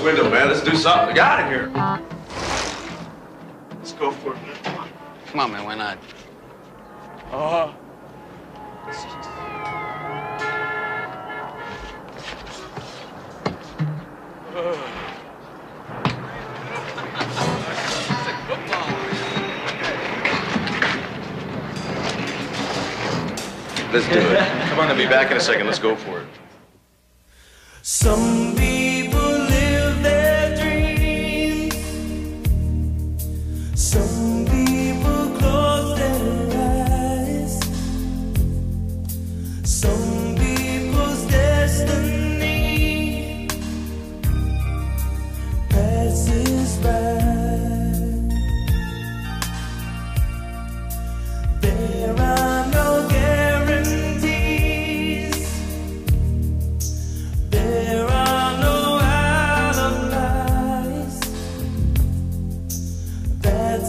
the window, man. Let's do something. Get out of here. Let's go for it, man. Come on. Come on, man. Why not? Uh-huh. Let's do it. Come on, I'll be back in a second. Let's go for it. Some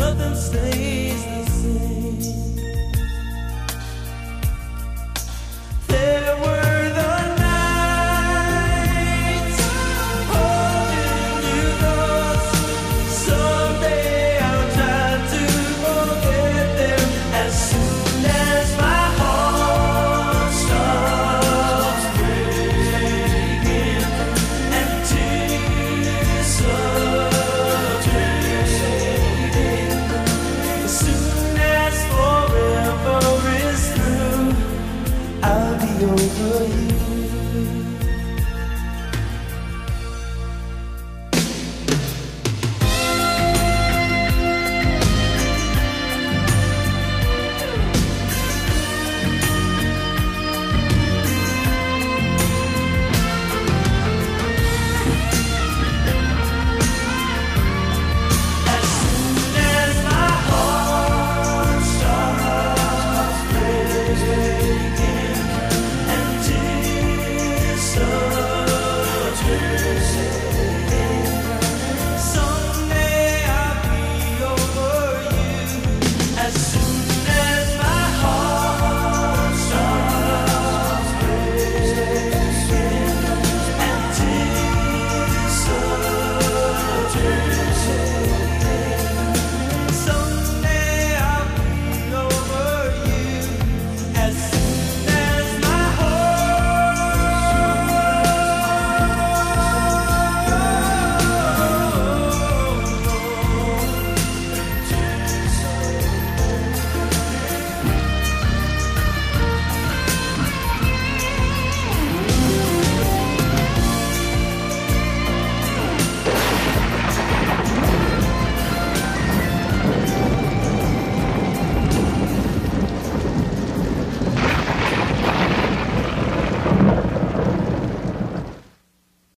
nothing stays the same.